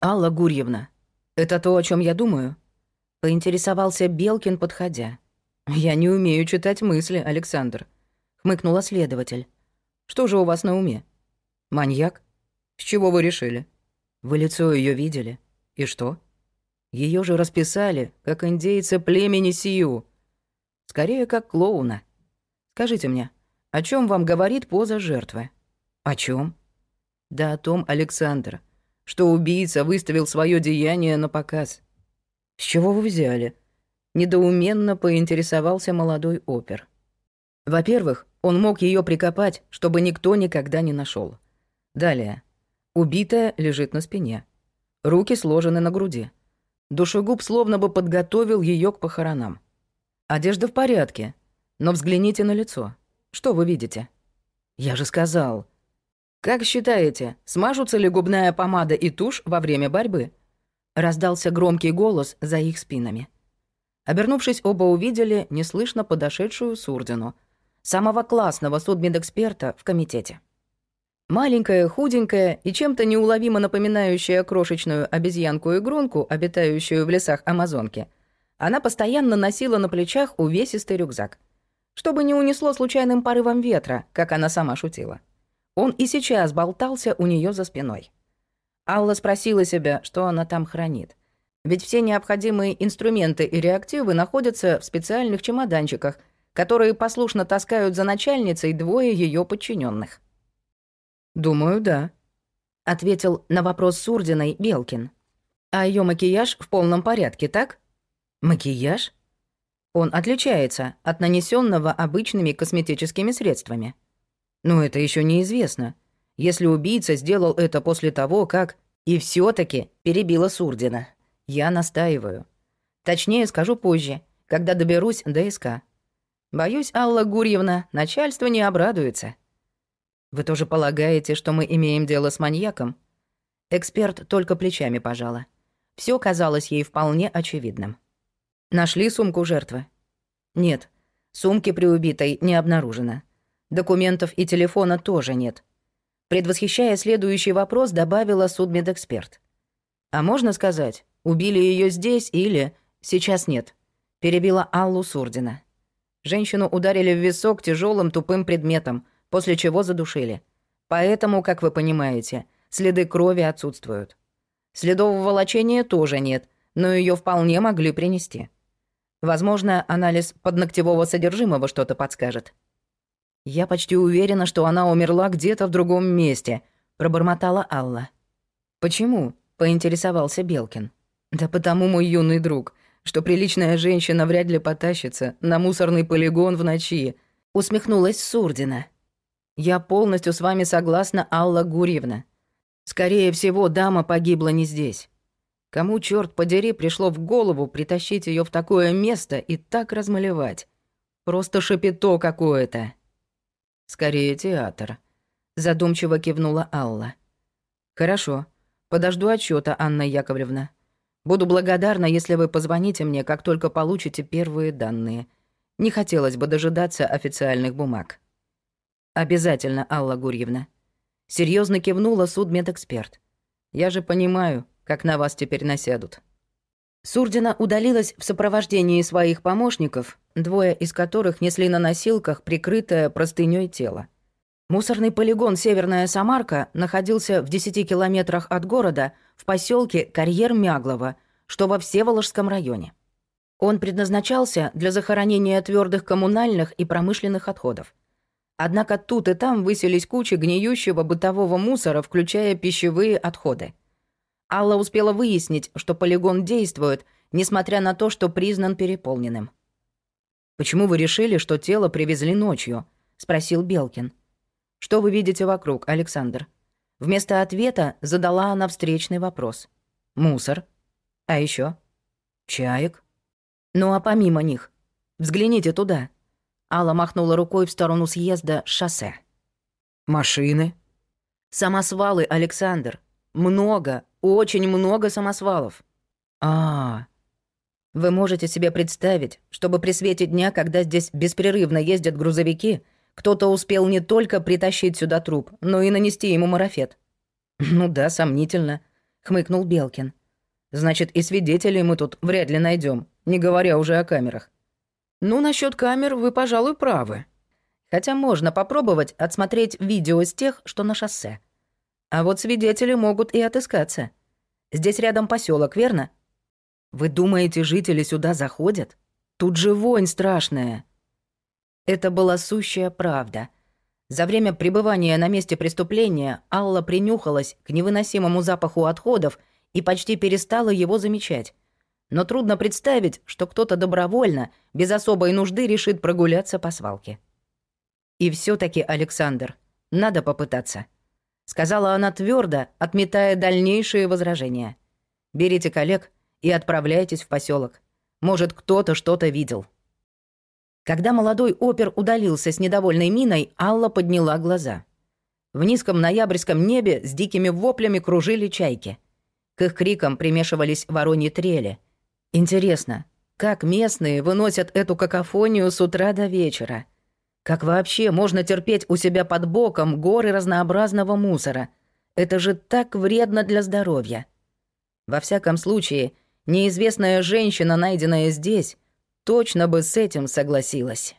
«Алла Гурьевна, это то, о чем я думаю?» Поинтересовался Белкин, подходя. «Я не умею читать мысли, Александр», — хмыкнула следователь. «Что же у вас на уме? Маньяк? С чего вы решили? Вы лицо ее видели? И что? Ее же расписали, как индейца племени Сию. Скорее, как клоуна. Скажите мне, о чем вам говорит поза жертвы? О чем? Да о том, Александр, что убийца выставил свое деяние на показ. С чего вы взяли? Недоуменно поинтересовался молодой опер. Во-первых, он мог ее прикопать, чтобы никто никогда не нашел. Далее. Убитая лежит на спине. Руки сложены на груди. Душегуб словно бы подготовил ее к похоронам. Одежда в порядке, но взгляните на лицо. Что вы видите? Я же сказал. Как считаете, смажутся ли губная помада и тушь во время борьбы? Раздался громкий голос за их спинами. Обернувшись, оба увидели неслышно подошедшую Сурдину, самого классного судмедэксперта в комитете. Маленькая, худенькая и чем-то неуловимо напоминающая крошечную обезьянку-игрунку, обитающую в лесах Амазонки, она постоянно носила на плечах увесистый рюкзак, чтобы не унесло случайным порывом ветра, как она сама шутила. Он и сейчас болтался у нее за спиной. Алла спросила себя, что она там хранит. Ведь все необходимые инструменты и реактивы находятся в специальных чемоданчиках, которые послушно таскают за начальницей двое ее подчиненных. «Думаю, да», — ответил на вопрос Сурдиной Белкин. «А ее макияж в полном порядке, так?» «Макияж?» Он отличается от нанесенного обычными косметическими средствами. Но это еще неизвестно. Если убийца сделал это после того, как... И все таки перебила Сурдина. Я настаиваю. Точнее скажу позже, когда доберусь до СК. Боюсь, Алла Гурьевна, начальство не обрадуется. Вы тоже полагаете, что мы имеем дело с маньяком? Эксперт только плечами пожала. Все казалось ей вполне очевидным. Нашли сумку жертвы? Нет, сумки при убитой не обнаружено. Документов и телефона тоже нет. Предвосхищая следующий вопрос, добавила судмедэксперт. А можно сказать, убили ее здесь или сейчас нет? Перебила Аллу Сурдина. Женщину ударили в висок тяжелым тупым предметом — после чего задушили. Поэтому, как вы понимаете, следы крови отсутствуют. Следов волочения тоже нет, но ее вполне могли принести. Возможно, анализ подногтевого содержимого что-то подскажет. Я почти уверена, что она умерла где-то в другом месте, пробормотала Алла. Почему? поинтересовался Белкин. Да потому, мой юный друг, что приличная женщина вряд ли потащится на мусорный полигон в ночи, усмехнулась Сурдина. Я полностью с вами согласна, Алла Гурьевна. Скорее всего, дама погибла не здесь. Кому, черт подери, пришло в голову притащить ее в такое место и так размалевать? Просто шапито какое-то. Скорее театр. Задумчиво кивнула Алла. Хорошо. Подожду отчета, Анна Яковлевна. Буду благодарна, если вы позвоните мне, как только получите первые данные. Не хотелось бы дожидаться официальных бумаг. «Обязательно, Алла Гурьевна». Серьезно кивнула судмедэксперт. «Я же понимаю, как на вас теперь насядут». Сурдина удалилась в сопровождении своих помощников, двое из которых несли на носилках прикрытое простынёй тело. Мусорный полигон «Северная Самарка» находился в 10 километрах от города в поселке Карьер-Мяглово, что во Всеволожском районе. Он предназначался для захоронения твердых коммунальных и промышленных отходов. Однако тут и там высились кучи гниющего бытового мусора, включая пищевые отходы. Алла успела выяснить, что полигон действует, несмотря на то, что признан переполненным. «Почему вы решили, что тело привезли ночью?» — спросил Белкин. «Что вы видите вокруг, Александр?» Вместо ответа задала она встречный вопрос. «Мусор. А еще «Чаек». «Ну а помимо них, взгляните туда». Алла махнула рукой в сторону съезда шоссе. «Машины?» «Самосвалы, Александр. Много, очень много самосвалов». А, -а, а Вы можете себе представить, чтобы при свете дня, когда здесь беспрерывно ездят грузовики, кто-то успел не только притащить сюда труп, но и нанести ему марафет? Ну да, сомнительно. хмыкнул Белкин. Значит, и свидетелей мы тут вряд ли найдем, не говоря уже о камерах. Ну, насчет камер вы, пожалуй, правы. Хотя можно попробовать отсмотреть видео из тех, что на шоссе. А вот свидетели могут и отыскаться. Здесь рядом поселок, верно? Вы думаете, жители сюда заходят? Тут же вонь страшная. Это была сущая правда. За время пребывания на месте преступления Алла принюхалась к невыносимому запаху отходов и почти перестала его замечать. Но трудно представить, что кто-то добровольно, без особой нужды, решит прогуляться по свалке. И все таки Александр, надо попытаться сказала она твердо, отметая дальнейшие возражения. Берите коллег и отправляйтесь в поселок. Может, кто-то что-то видел. Когда молодой опер удалился с недовольной миной, Алла подняла глаза. В низком ноябрьском небе с дикими воплями кружили чайки. К их крикам примешивались вороньи трели. Интересно, как местные выносят эту какофонию с утра до вечера — как вообще можно терпеть у себя под боком горы разнообразного мусора? Это же так вредно для здоровья. Во всяком случае, неизвестная женщина, найденная здесь, точно бы с этим согласилась.